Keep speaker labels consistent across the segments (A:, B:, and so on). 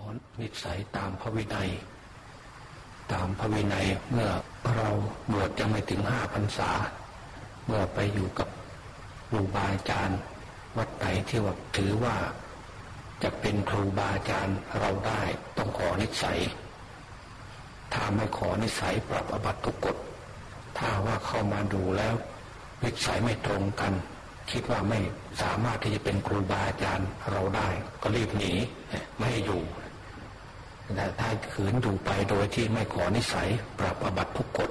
A: อนิสัยตามพระวินัย ตามพระวินัยเมื่อเราบวชจะไม่ถึงห้าพรรษา เมื่อไปอยู่กับครูบาอาจารย์วัดไหนที่ว่าถือว่าจะเป็นครูบาอาจารย์เราได้ต้องขอนิสัย ถ้าไม่ขอนิสัยปรับอบัตทุกกฎ ถ้าว่าเข้ามาดูแล้วนิสัยไม่ตรงกัน คิดว่าไม่สามารถที่จะเป็นครูบาอาจารย์เราได้ ก็รีบหนีไม่ให้อยู่ ถ้าขืนอยู่ไปโดยที่ไม่ขอนิสัย ปรับอบัตทุกกฎ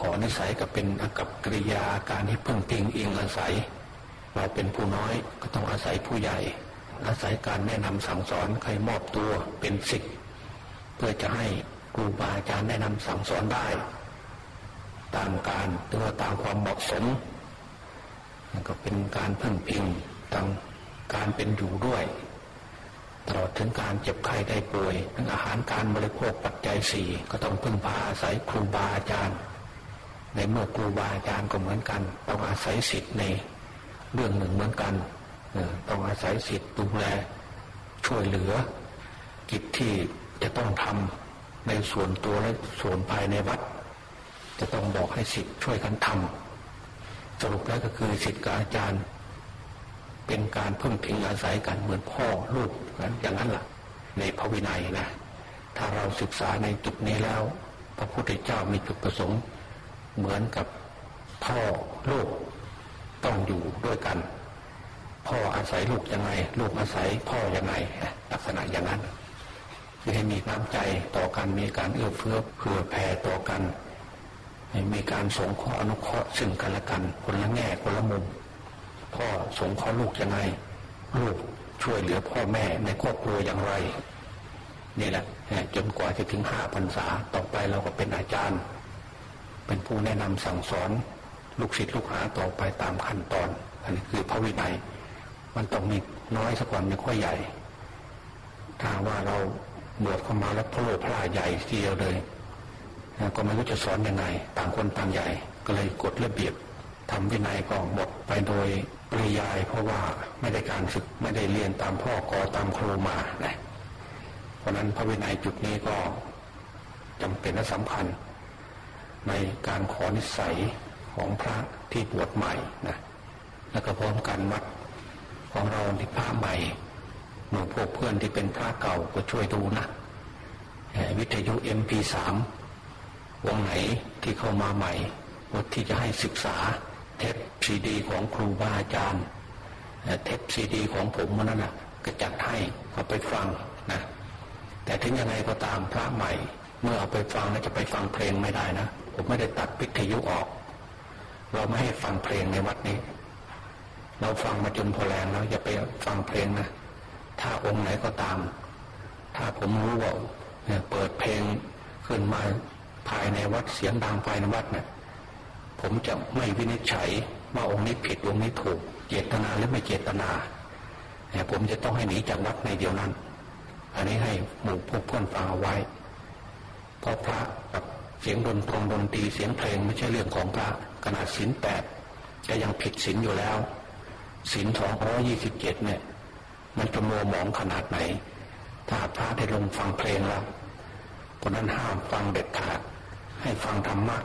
A: ขอนิสัยก็เป็นอากับกริยาการที่พึ่งพิงอิงอาศัย เราเป็นผู้น้อยก็ต้องอาศัยผู้ใหญ่ อาศัยการแนะนำสั่งสอนใครมอบตัวเป็นศิษย์เพื่อจะให้ครูบาอาจารย์แนะนำสั่งสอนได้ ตามการหรือว่าตามความเหมาะสมก็เป็นการพึ่งพิงตามการเป็นอยู่ด้วย ตลอดถึงการเจ็บไข้ได้ป่วยทั้งอาหารการบริโภคปัจจัยสี่ก็ต้องพึ่งพาอาศัยครูบาอาจารย์ ในเมื่อครูบาอาจารย์ก็เหมือนกัน ต้องอาศัยสิทธิ์ในเรื่องหนึ่งเหมือนกันต้องอาศัยสิทธิ์ดูแลช่วยเหลือ กิจที่จะต้องทำในส่วนตัวและส่วนภายในวัด จะต้องบอกให้สิทธิ์ช่วยกันทำสรุปแล้วก็คือสิทธิ์กับอาจารย์ เป็นการพึ่งพิงอาศัยกันเหมือนพ่อลูกนั้นอย่างนั้นแหละในพระวินัยนะ ถ้าเราศึกษาในจุดนี้แล้ว พระพุทธเจ้ามีจุดประสงค์ เหมือนกับพ่อลูกต้องอยู่ด้วยกัน พ่ออาศัยลูกยังไง ลูกอาศัยพ่อยังไงลักษณะอย่างนั้นคือให้มีน้ำใจต่อกันมีการเอื้อเฟื้อเผื่อแผ่ต่อกันมีการสงเคราะห์อนุเคราะห์ซึ่งกันและกันคนละแง่คนละมุม พ่อสงเคราะห์ลูกยังไง ลูกช่วยเหลือพ่อแม่ในครอบครัวอย่างไร นี่แหละจนกว่าจะถึงห้าพรรษาต่อไปเราก็เป็นอาจารย์ เป็นผู้แนะนำสั่งสอนลูกศิษย์ลูกหาต่อไปตามขั้นตอน อันนี้คือพระวินัย มันต้องมีน้อยสักวันไม่ค่อยใหญ่ ถ้าว่าเราบวชเข้ามาแล้วพระโลพระลาใหญ่ทีเดียวเลยก็ไม่รู้จะสอนยังไง ต่างคนต่างใหญ่ ก็เลยกฎระเบียบ ทำวินัยก็หมดไปโดยปริยายเพราะว่าไม่ได้การศึกไม่ได้เรียนตามพ่อกอตามครูมานะเพราะนั้นพระวินัยจุดนี้ก็จำเป็นและสำคัญ ในการขอนิสัยของพระที่บวชใหม่นะแล้วก็พร้อมกันวัดของเราที่พระใหม่หนูพวกเพื่อนที่เป็นพระเก่าก็ช่วยดูนะวิทยุ MP3 วงไหนที่เข้ามาใหม่วัดที่จะให้ศึกษา เทปซีดีของครูบาอาจารย์เทปซีดีของผมมันนั่นแหะก็จัดให้เอาไปฟังนะแต่ถึงยังไงก็ตามพระใหม่ เมื่อเอาไปฟังแล้วจะไปฟังเพลงไม่ได้นะผมไม่ได้ตัดพิทยุออก เราไม่ให้ฟังเพลงในวัดนี้ เราฟังมาจนพอแรงแล้วอย่าไปฟังเพลงนะถ้าองค์ไหนก็ตาม ถ้าผมรู้ว่าเปิดเพลงขึ้นมาภายในวัดเสียงดังภายในวัดเนะี่ย ผมจะไม่วินิจฉัยว่าองค์นี้ผิดองค์นี้ถูก เจตนาหรือไม่เจตนาแต่ผมจะต้องให้หนีจากวัดในเดียวนั้น อันนี้ให้หมู่พวกเพื่อนฟังเอาไว้ เพราะพระกับเสียงดนตรงดนตรีเสียงเพลงไม่ใช่เรื่องของพระขนาดศีลแปดก็ยังผิดศีลอยู่แล้วศีลสองร้อยี่สิบเจ็ดเนี่ย มันจะมัวหมองขนาดไหน ถ้าพระได้ลงฟังเพลงแล้วเพราะนั้นห้ามฟังเด็ดขาด ให้ฟังธรรมะ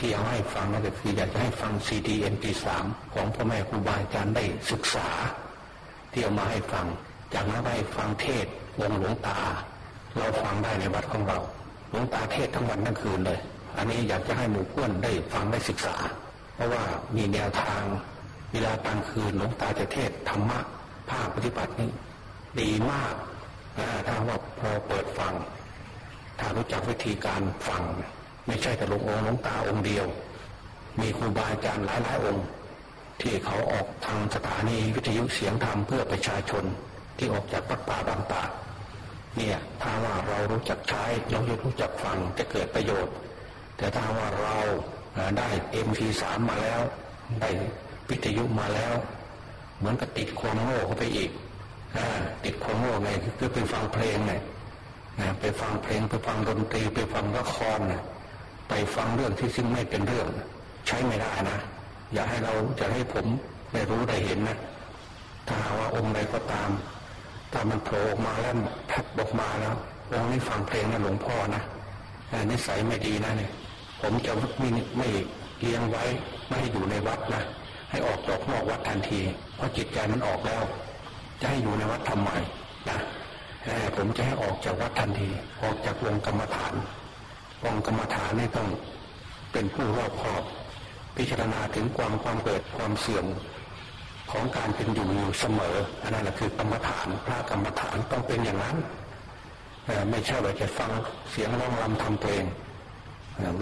A: ที่เอาให้ฟังนั่นก็คืออยากจะให้ฟังซีดีเอ็มพีสามของพ่อแม่ครูบาอาจารย์ได้ศึกษา ที่เอามาให้ฟัง จากนั้นได้ฟังเทศวงหลวงตา เราฟังได้ในวัดของเราหลวงตาเทศทั้งวันทั้งคืนเลย อันนี้อยากจะให้หมู่เพื่อนได้ฟังได้ศึกษา เพราะว่ามีแนวทางเวลากลางคืนหลวงตาจะเทศธรรมะภาคปฏิบัตินี้ดีมากถ้าว่าพอเปิดฟัง ถ้ารู้จักวิธีการฟัง ไม่ใช่แต่หลวงองค์หลวงตาองค์เดียว มีครูบาอาจารย์หลายหลายองค์ ที่เขาออกทางสถานีวิทยุเสียงธรรมเพื่อประชาชนที่ออกจากปักป่าบางตาเนี่ยถ้าว่าเรารู้จักใช้เรารู้จักฟังจะเกิดประโยชน์ แต่ถ้าว่าเราได้เอ็มพีสามมาแล้วได้วิทยุมาแล้ว เหมือนกับติดความโง่เข้าไปอีกติดความโง่ไงคือไปฟังเพลงไงไปฟังเพลงไปฟังดนตรีไปฟังละครนะ ไปฟังเรื่องที่ซึ่งไม่เป็นเรื่อง ใช้ไม่ได้นะ อย่าให้เราจะให้ผมได้รู้ได้เห็นนะ ถ้าว่าองค์ใดก็ตาม ถ้ามันโผล่ออกมาแล้วแพบออกมาแล้วองค์นี้ฟังเพลงนะหลวงพ่อนะนิสัยไม่ดีนะเนี่ย ผมจะไม่ไม่เลี้ยงไว้ไม่ให้อยู่ในวัดนะให้ออกจากนอกวัดทันที เพราะจิตใจมันออกแล้ว จะให้อยู่ในวัดทำไมนะผมจะให้ออกจากวัดทันที ออกจากวงกรรมฐาน วงกรรมฐานนี่ต้องเป็นผู้รอบคอบ พิจารณาถึงความความเกิดความเสื่อมของการเป็นอยู่อยู่เสมออันนั้นแหละคือกรรมฐานพระกรรมฐานต้องเป็นอย่างนั้นไม่ใช่ว่าจะฟังเสียงร้องรำทำเพลง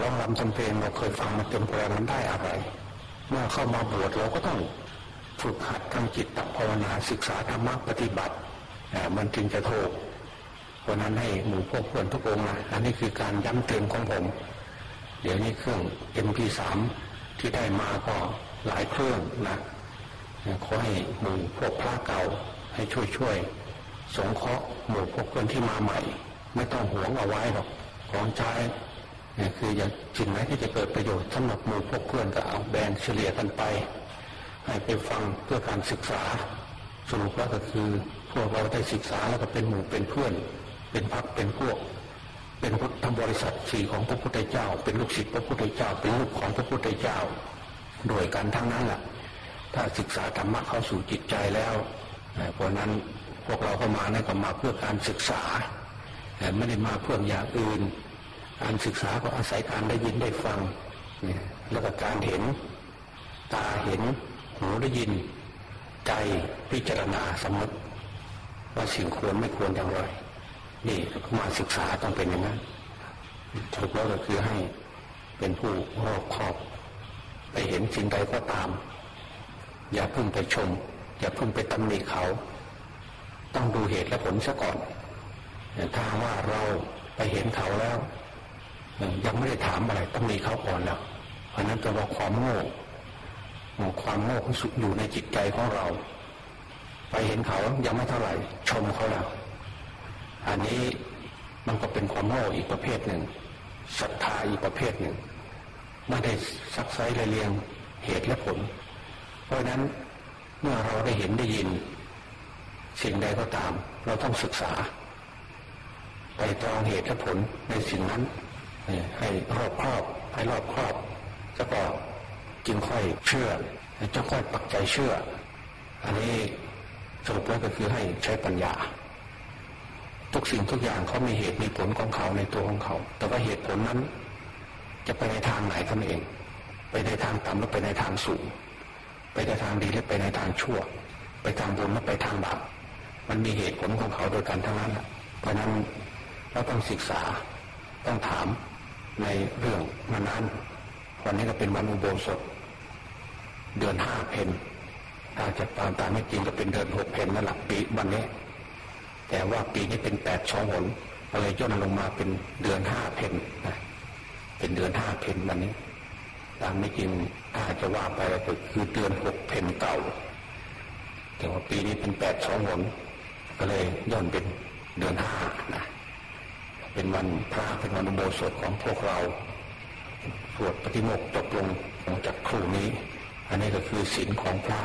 A: ร้องรำทำเพลงเราเคยฟังมาจนแปลมันได้อะไร เมื่อเข้ามาบวชเราก็ต้องฝึกหัดทำจิตตภาวนาศึกษาธรรมะปฏิบัติมันจึงจะถูก ราะนั้นให้หมู่พวกเพื่อนทุกองนะอันนี้คือการย้ำเตือนของผม เดี๋ยวนี้เครื่อง MP3 ที่ได้มาก็หลายเครื่องนะขอให้หมู่พวกพระเก่าให้ช่วยช่วยสงเคราะห์หมู่พวกเพื่อนที่มาใหม่ ไม่ต้องหวงเอาไว้หรอกของใช้เนี่ยคืออย่างสิ่งไหนที่จะเกิดประโยชน์สำหรับหมู่พวกเพื่อนก็เอาแบ่งเฉลี่ยกันไป ให้ไปฟังเพื่อการศึกษา สรุปแล้วก็คือพวกเราได้ศึกษาแล้วก็เป็นหมู่เป็นเพื่อน เป็นพักเป็นพวก เป็นพุทธบริษัทสี่ของพระพุทธเจ้า เป็นลูกศิษย์พระพุทธเจ้า เป็นลูกของพระพุทธเจ้า โดยกันทั้งนั้นแหละถ้าศึกษาธรรมะเข้าสู่จิตใจแล้วเพราะนั้นพวกเราก็มาเนี่ยก็มาเพื่อการศึกษาแต่ไม่ได้มาเพื่ออย่างอื่นการศึกษาก็อาศัยการได้ยินได้ฟังแล้วก็การเห็นตาเห็นหูได้ยินใจพิจารณาสมมติว่าสิ่งควรไม่ควรอย่างไร นี่มาศึกษาต้องเป็นอย่างนั้นถูกแล้วก็คือให้เป็นผู้รอบคอบ ไปเห็นสิ่งใดก็ตาม อย่าเพิ่งไปชม อย่าเพิ่งไปตำหนิเขา ต้องดูเหตุและผลซะก่อนถ้าว่าเราไปเห็นเขาแล้ว ยังไม่ได้ถามอะไรต้องมีเขาก่อนแล้วเพราะนั้นแปลว่าความโง่ความโง่ของสุอยู่ในจิตใจของเรา ไปเห็นเขายังไม่เท่าไหร่ ชมเขาแล้ว อันนี้มันก็เป็นความโง่อีกประเภทหนึ่งศรัทธาอีกประเภทหนึ่งไม่ได้ซักไซเรียงเหตุและผล เพราะนั้นเมื่อเราได้เห็นได้ยิน สิ่งใดก็ตาม เราต้องศึกษา ไปตรองเหตุและผลในสิ่งนั้นให้รอบครอบให้รอบครอบแล้วก็จึงค่อยเชื่อจะค่อยปักใจเชื่อ อันนี้สรุปแล้วก็คือให้ใช้ปัญญา ทุกสิ่งทุกอย่างเขามีเหตุมีผลของเขาในตัวของเขา แต่ว่าเหตุผลนั้น จะไปในทางไหนท่านเอง ไปในทางต่ำหรือไปในทางสูง ไปในทางดีหรือไปในทางชั่ว ไปทางบุญหรือไปทางบาปมันมีเหตุผลของเขาโดยกันทั้งนั้นเพราะนั้นเราต้องศึกษาต้องถามในเรื่องนั้นวันนี้ก็เป็นวันอุโบสถ เดือนห้าเพนถ้าจะตามตามไม่จริงก็เป็นเดือนหกเพนนั่นแหละปีวันนี้ แต่ว่าปีนี้เป็นแปดช่องหนอะไรย่นลงมาเป็นเดือนห้าเพนนะเป็นเดือนห้าเพนวันนี้ ตามไม่จริงถ้าจจะว่าไปก็คือเดือนหกเพนเก่า แต่ว่าปีนี้เป็นแปดสองหนก็เลยย่นเป็นเดือนห้านะเป็นวันพระเป็นวันอุโบสถของพวกเราสวดปฏิโมกข์จบลงจากครูนี้ อันนี้ก็คือศีลของพระ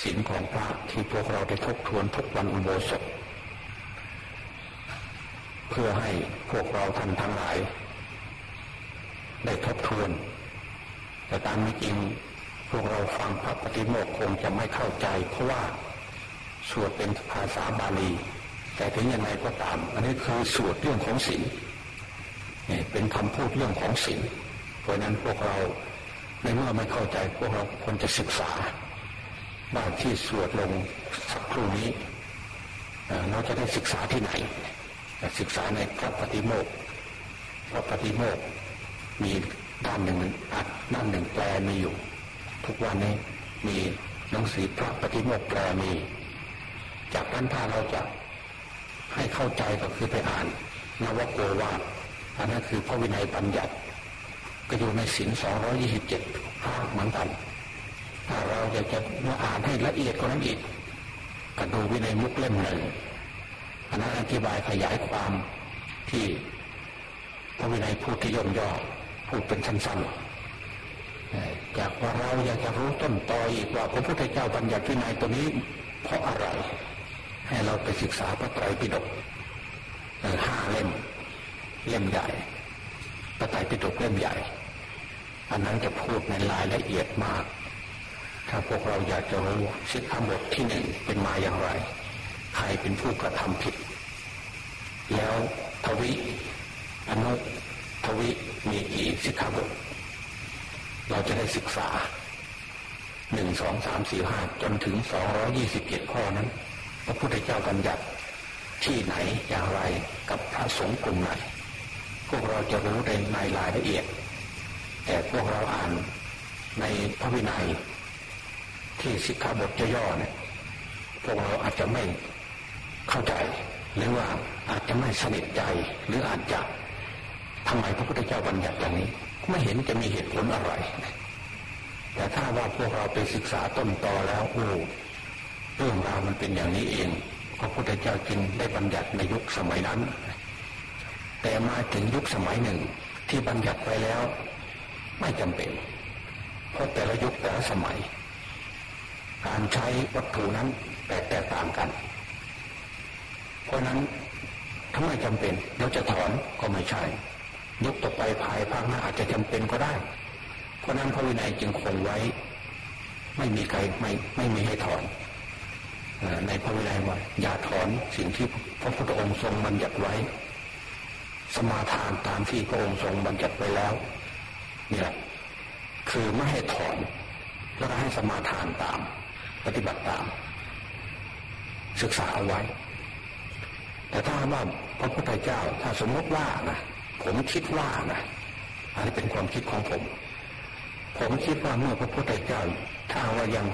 A: ศีลของพระที่พวกเราได้ทบทวนทุกวันอุโบสถ เพื่อให้พวกเราท่านทั้งหลาย ได้ทบทวน แต่ตามไม่จริงพวกเราฟังพระปฏิโมกข์คงจะไม่เข้าใจ เพราะว่าสวดเป็นภาษาบาลี แต่ถึงยังไงก็ตาม อันนี้คือสวดเรื่องของศีลเป็นคำพูดเรื่องของศีลเพราะนั้นพวกเราในเมื่อไม่เข้าใจพวกเราควรจะศึกษา ว่าที่สวดลงสักครู่นี้เราจะได้ศึกษาที่ไหน ศึกษาในพระปฏิโมกพระปฏิโมกมีด้านหนึ่งอัดด้านหนึ่งแปลมีอยู่ ทุกวันนี้มีหนังสือพระปฏิโมกแปลมี จากนั้นถ้าเราจะให้เข้าใจก็คือไปอ่านนวโกวาอันนั้นคือพระวินัยบัญญัติ ก็อยู่ในศินสองร้อยี่สิบเจ็ดภาคเหมือนกัน เราอยากจะมาอ่านให้ละเอียดกว่านั้นอีกก็ดูวินัยมุกเล่มหนึ่งอันนั้นอธิบายขยายความที่พระวินัยพูดที่ย่นย่อพูดเป็นสั้นๆจากว่าเราอยากจะรู้ต้นตออีกว่าพระพุทธเจ้าบัญญัติวินัยตัวนี้ เพราะอะไร ให้เราไปศึกษาพระไตรปิฎกห้าเล่มเล่มใหญ่พระไตรปิฎกเล่มใหญ่ อันนั้นจะพูดในรายละเอียดมาก ถ้าพวกเราอยากจะรู้สิกขาบทที่หนึ่งเป็นมาอย่างไร ใครเป็นผู้กระทำผิด แล้วทวิอนุทวิมีกี่สิกขาบท เราจะได้ศึกษาหนึ่งสองสามสี่ห้าจนถึงสองร้อยี่สิบเจ็ดข้อนั้น พระพุทธเจ้าบัญญัติที่ไหนอย่างไรกับพระสงฆ์กลุ่มไหนพวกเราจะรู้ในรายละเอียด แต่พวกเราอ่านในพระวินัย ที่สิกขาบทย่อเนี่ยพวกเราอาจจะไม่เข้าใจ หรือว่าอาจจะไม่สนิทใจหรืออาจจะทำไมพระพุทธเจ้าบัญญัติอย่างนี้ ไม่เห็นจะมีเหตุผลอะไร แต่ถ้าว่าพวกเราไปศึกษาต้นตอแล้วโอ้เรื่องราวมันเป็นอย่างนี้เองพระพุทธเจ้าจึงได้บัญญัติในยุคสมัยนั้น แต่มาถึงยุคสมัยหนึ่งที่บัญญัติไปแล้ว ไม่จำเป็น เพราะแต่ละยุคแต่ละสมัย การใช้วัตถุนั้นแตกแตกต่างกัน เพราะนั้นถ้าไม่จำเป็นเราจะถอนก็ไม่ใช่ยุคต่อไปภายภาคหน้าอาจจะจำเป็นก็ได้ เพราะนั้นพระวินัยจึงคงไว้ ไม่มีใครไม่ไม่มีให้ถอนในพระวินัยว่าอย่าถอนสิ่งที่พระพุทธองค์ทรงบัญญัติไว้ สมาทานตามที่พระองค์ทรงบัญญัติไว้แล้วเนี่ยคือไม่ให้ถอนแล้วก็ให้สมาทานตาม ปฏิบัติตาม ศึกษาเอาไว้ แต่ถ้าว่าพระพุทธเจ้า ถ้าสมมติว่านะผมคิดว่านะอันนี้เป็นความคิดของผม ผมคิดว่าเมื่อพระพุทธเจ้าถ้าว่ายัง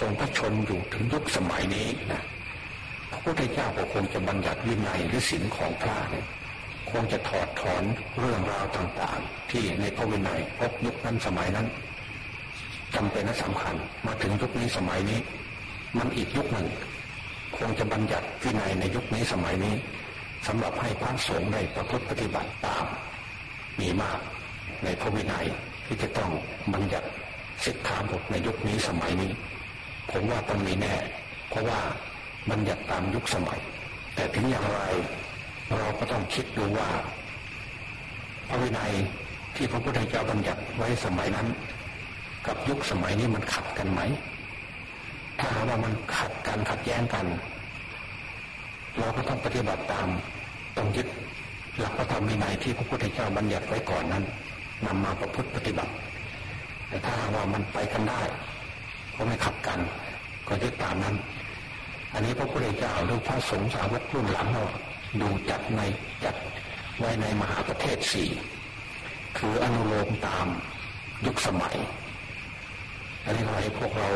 A: ทรงพระชนอยู่ถึงยุคสมัยนี้นะพระพุทธเจ้าก็คงจะบัญญัติวินัยหรือศีลของพระเนี่ยคงจะถอดถอนเรื่องราวต่างๆ ที่ในพระวินัยพบยุคนั้นสมัยนั้น จำเป็นและสำคัญ มาถึงยุคนี้สมัยนี้ มันอีกยุคหนึ่ง คงจะบัญญัติวินัยในยุคนี้สมัยนี้สำหรับให้พระสงฆ์ได้ประพฤติปฏิบัติตาม มีมากในพระวินัยที่จะต้องบัญญัติสิกขาบทในยุคนี้สมัยนี้ ผมว่าต้องมีแน่ เพราะว่ามันอยากตามยุคสมัย แต่ถึงอย่างไรเราก็ต้องคิดดูว่า พระวินัยที่พระพุทธเจ้าบัญญัติไว้สมัยนั้น กับยุคสมัยนี้มันขัดกันไหม ถ้าว่ามันขัดกันขัดแย้งกัน เราก็ต้องปฏิบัติตามต้องยึดหลักพระธรรมวินัยที่พระพุทธเจ้าบัญญัติไว้ก่อนนั้นนำมาประพฤติปฏิบัติ แต่ถ้าว่ามันไปกันได้ก็ไม่ขัดกัน ก็ยึดตามนั้น อันนี้พระพุทธเจ้าหรือพระสงฆ์สาวกรุ่นหลังเราดูจัดในจัดไว้ในมหาประเทศสี่คืออนุโลมตามยุคสมัย อันนี้ขอให้พวกเรา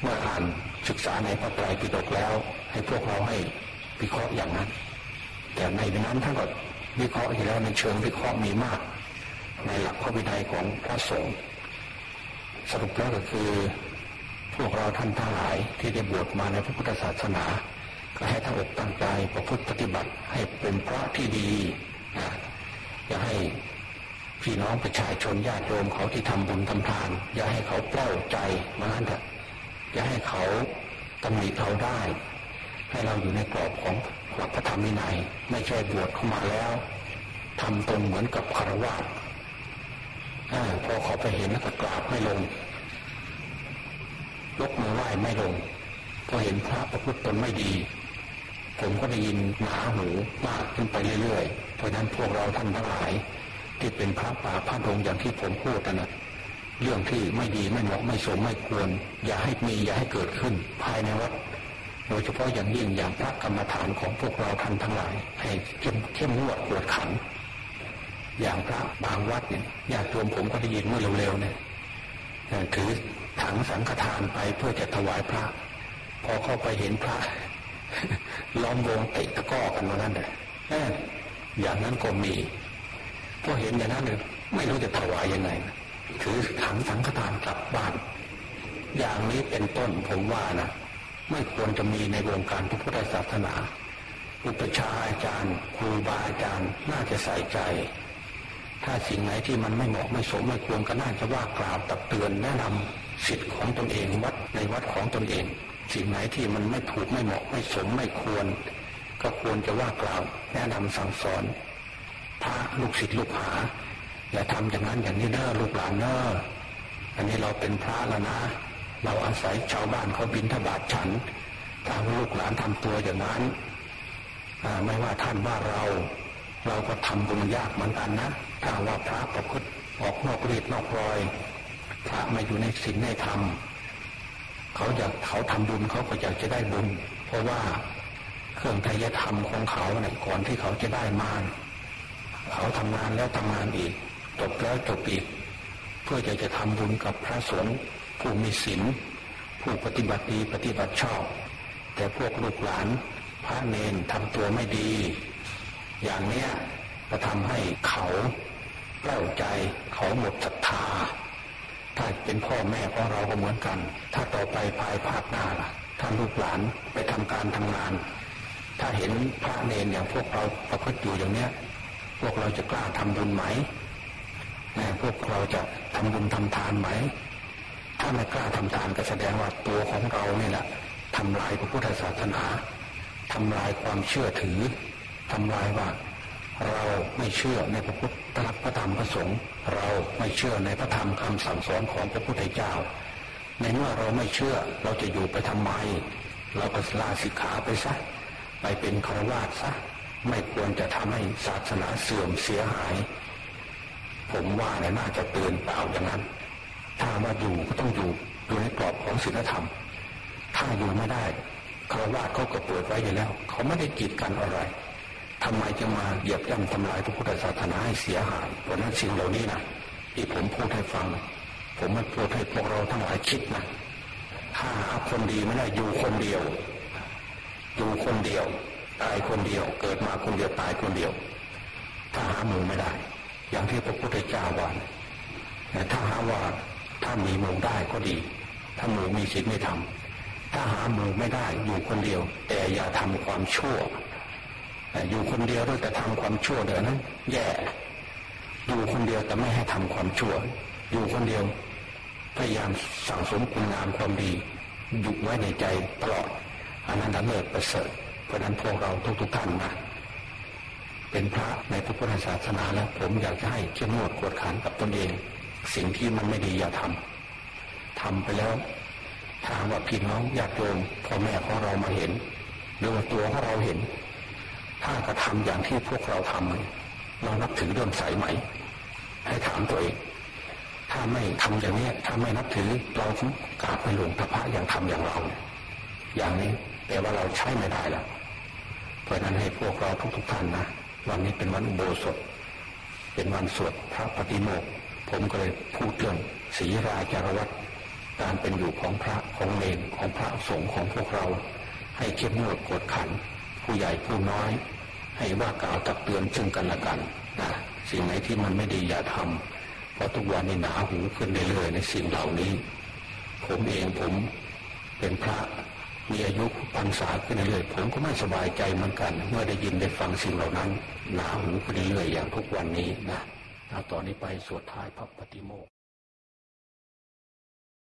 A: เมื่ออ่านศึกษาในพระไตรปิฎกแล้ว ให้พวกเราให้วิเคราะห์อย่างนั้น แต่ในนั้นท่านก็วิเคราะห์อยู่แล้วในเชิงวิเคราะห์มีมาก ในหลักพระวินัยของพระสงฆ์สรุปแล้วก็คือ พวกเราท่านทั้งหลายที่ได้บวชมาในพระพุทธศาสนา ก็ให้ทั้งอกตั้งใจประพฤติปฏิบัติให้เป็นพระที่ดีนะอย่าให้ พี่น้องประชาชนญาติโยมเขาที่ทำบุญทำทาน อย่าให้เขาเปล่าใจมานั้นเถอะอย่าให้เขาตำหนิเราได้ ให้เราอยู่ในกรอบของหลักพระธรรมวินัย ไม่ใช่บวชเข้ามาแล้วทำตนเหมือนกับคารวะพอเขาไปเห็นแล้วก็กราบไม่ลงยกมือไหว้ไม่ลงพอเห็นพระประพฤติตนไม่ดี ผมก็ได้ยินหนาหูมากขึ้นไปเรื่อยๆเพราะนั้นพวกเราท่านทั้งหลาย ที่เป็นพระป่าพระดงอย่างที่ผมพูดนะเรื่องที่ไม่ดีไม่เหมาะไม่สมไม่ควร อย่าให้มีอย่าให้เกิดขึ้น ภายในวัดโดยเฉพาะอย่างยิ่งอย่างพระกรรมฐานของพวกเราท่านทั้งหลาย ให้เข้มเข้มงวดกวดขัน อย่างพระบางวัดเนี่ยญาติโยมผมก็ได้ยินเมื่อเร็วๆเนี่ยถือถังสังฆทานไปเพื่อจะถวายพระ พอเข้าไปเห็นพระล้อมวงเตะตะก้อกันมานั่นเลยอย่างนั้นก็มี พอเห็นอย่างนั้นเลยไม่รู้จะถวายยังไงถือถังสังฆทานกลับบ้าน อย่างนี้เป็นต้นผมว่านะไม่ควรจะมีในวงการพระพุทธศาสนา อุปชาอาจารย์ ครูบาอาจารย์น่าจะใส่ใจ ถ้าสิ่งไหนที่มันไม่เหมาะไม่สมไม่ควรก็น่าจะว่ากล่าวตักเตือนแนะนำสิทธิ์ของตนเองวัดในวัดของตนเอง สิ่งไหนที่มันไม่ถูกไม่เหมาะไม่สมไม่ควร ก็ควรจะว่ากล่าวแนะนำสั่งสอน พระลูกศิษย์ลูกหาอย่าทำอย่างนั้นอย่างนี้เนอลูกหลานเนออันนี้เราเป็นพระแล้วนะ เราอาศัยชาวบ้านเขาบินทบาทฉันถ้าลูกหลานทำตัวอย่างนั้นไม่ว่าท่านว่าเรา เราก็ทำบุญยากเหมือนกันนะถ้าว่าพระประพฤติออกนอกรีดนอกรอย พระม่อยู่ในศีลในธรรมเขาอยากเขาทำบุญเขาก็อยากจะได้บุญ เพราะว่าเครื่องทายธรรมของเขาเนี่ยก่อนที่เขาจะได้มา เขาทำงานแล้วทำงานอีก จบแล้วจบอีก เพื่อจะจะทำบุญกับพระสงฆ์ผู้มีศีลผู้ปฏิบัติดีปฏิบัติชอบ แต่พวกลูกหลานพระเนนทำตัวไม่ดี อย่างเนี้ยจะทำให้เขาเล่าใจเขาหมดศรัทธา ถ้าเป็นพ่อแม่ของเราก็เหมือนกัน ถ้าต่อไปภายภาคหน้าล่ะถ้าลูกหลานไปทำการทำงาน ถ้าเห็นพระเนนอย่างพวกเราประพฤติอยู่อย่างเนี้ย พวกเราจะกล้าทำบุญไหมพวกเราจะทำบุญทำทานไหม ถ้าไม่กล้าทำทานก็แสดงว่าตัวของเราเนี่ยแหละทำลายพระพุทธศาสนาทำลายความเชื่อถือทำลายว่าเราไม่เชื่อในพระพุทธพระธรรมพระสงฆ์เราไม่เชื่อในพระธรรมคำสั่งสอนของพระพุทธเจ้า ในเมื่อเราไม่เชื่อเราจะอยู่ไปทำไม เราก็ลาสิกขาไปซะไปเป็นคาวาสซะ ไม่ควรจะทำให้ศาสนาเสื่อมเสียหาย ผมว่าเนี่ยน่าจะเตือนเปล่าอย่างนั้น ถ้ามาอยู่ก็ต้องอยู่อยู่ในกรอบของศีลธรรม ถ้าอยู่ไม่ได้คารวาสเขาก็เปิดไว้อยู่แล้ว เขาไม่ได้กีดกันอะไรทำไมจะมาเหยียบย่ำทำลายพระพุทธศาสนาให้เสียหายเพราะนั้นสิ่งเหล่านี้นะที่ผมพูดให้ฟัง ผมไม่พูดให้พวกเราทั้งหลายคิดนะถ้าหาคนดีไม่ได้อยู่คนเดียวอยู่คนเดียว ตายคนเดียว เกิดมาคนเดียวตายคนเดียว ถ้าหาหมู่ไม่ได้ อย่างที่พระพุทธเจ้าว่าถ้าหาว่าถ้ามีหมู่ได้ก็ดี ถ้าหมู่มีศีลไม่ทำถ้าหาหมู่ไม่ได้อยู่คนเดียว แต่อย่าทำความชั่วอยู่คนเดียวด้วยแต่ทำความชั่วเดี๋ยวนั้นแย่อยู่คนเดียวแต่ไม่ให้ทำความชั่ว อยู่คนเดียว พยายามสั่งสมคุณงามความดีอยู่ไว้ในใจตลอดอันนั้นเลิศประเสริฐ เพราะนั้นพวกเราทุกๆท่านนะเป็นพระในพระพุทธศาสนาแล้วผมอยากจะให้เข้มงวดกวดขันกับตนเอง สิ่งที่มันไม่ดีอย่าทำทำไปแล้วถามว่าพี่น้องอยากโยมพ่อแม่ของเรามาเห็นหรือว่าตัวของเราเห็น ถ้ากระทำอย่างที่พวกเราทำเรานับถือเรื่องใสไหม ให้ถามตัวเองถ้าไม่ทำอย่างนี้ถ้าไม่นับถือเรากราบไปหลวงพระพระอย่างทำอย่างเรา อย่างนี้แต่ว่าเราใช้ไม่ได้แล้ว เพราะนั้นให้พวกเราทุกๆท่านนะวันนี้เป็นวันอุโบสถ เป็นวันสวดพระปฏิโมกผมก็เลยพูดเรื่องศีราจารวัตการเป็นอยู่ของพระของเนของพระสงฆ์ของพวกเรา ให้เข้มงวดกดขัน ผู้ใหญ่ผู้น้อย ให้ว่ากล่าวตักเตือนซึ่งกันและกันนะสิ่งไหนที่มันไม่ดีอย่าทำเพราะทุกวันนี้หนาหูขึ้นเรื่อยๆในสิ่งเหล่านี้ ผมเองผมเป็นพระ มีอายุพรรษาขึ้นเรื่อยผมก็ไม่สบายใจเหมือนกัน เมื่อได้ยินได้ฟังสิ่งเหล่านั้นหนาหูขึ้นเรื่อยอย่างทุกวันนี้นะตอนนี้ไปสวดท้ายพระปฏิโมก